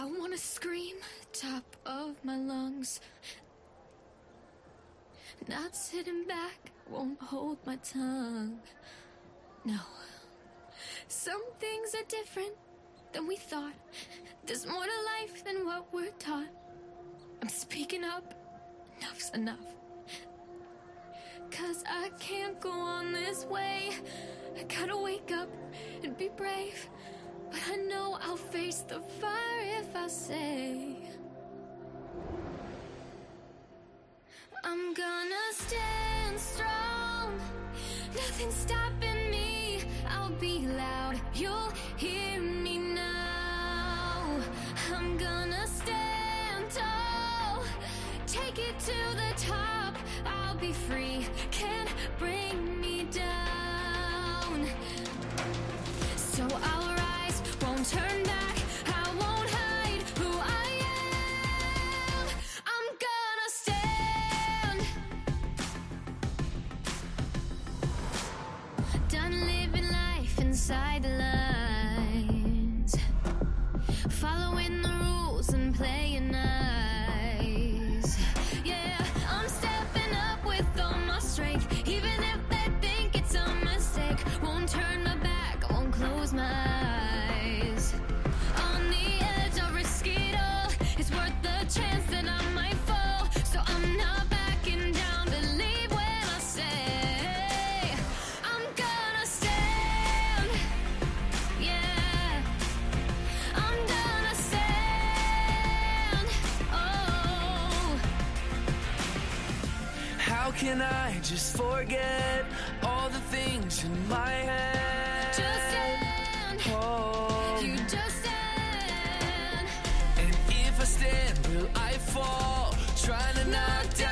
I wanna scream top of my lungs. Not sitting back, won't hold my tongue. No. Some things are different than we thought. There's more to life than what we're taught. I'm speaking up. Enough's enough. Cause I can't go on this way. I gotta wake up and be brave. But I know I'll face the fire if I say. I'm gonna stand strong. Nothing's stopping me. I'll be loud. You'll hear me now. I'm gonna stand tall. Take it to the top. I'll be free. Can't bring me down. So I'll rise, won't turn life inside the lines. Following the rules and playing nice. Yeah, I'm stepping up with all my strength. Even if they think it's a mistake. Won't turn my back, won't close my eyes. How can I just forget all the things in my head? Just stand. Oh. You just stand. And if I stand, will I fall? Trying to knock down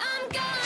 I'm gone.